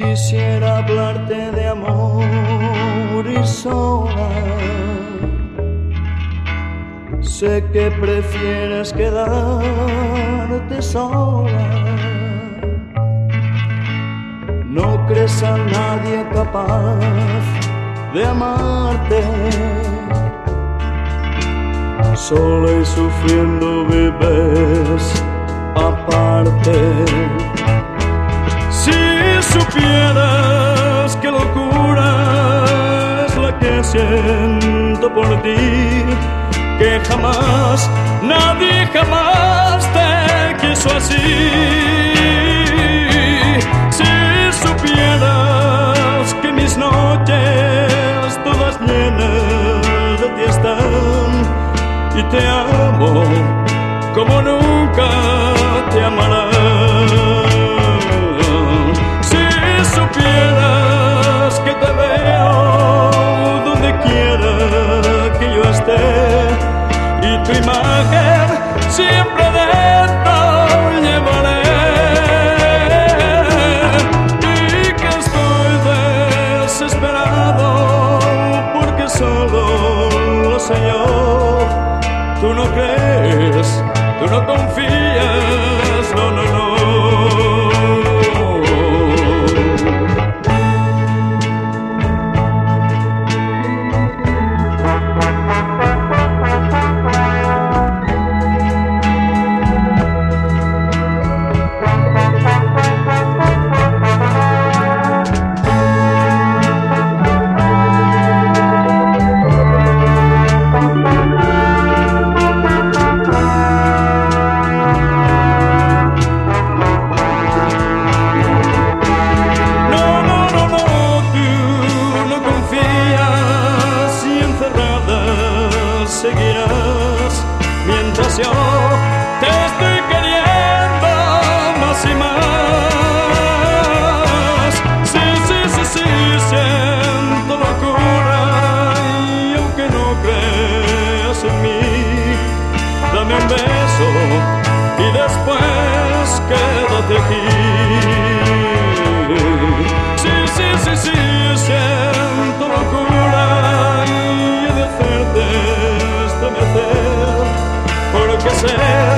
Quisiera hablarte de amor y sola. Sé que prefieres quedarte sola. No crees a nadie capaz de amarte. Sola y sufriendo vives supieras qué locura es la que siento por ti, que jamás, nadie jamás te quiso así. Si supieras que mis noches todas llenas de ti están y te amo como nunca te amará. Tu imagen siempre dentro llevaré y que estoy desesperado porque solo lo sé yo. Tú no crees, tú no confías, te estoy queriendo más y más. Sí, sí, sí, sí, siento locura y aunque no creas en mí, dame un beso y después quédate aquí. Y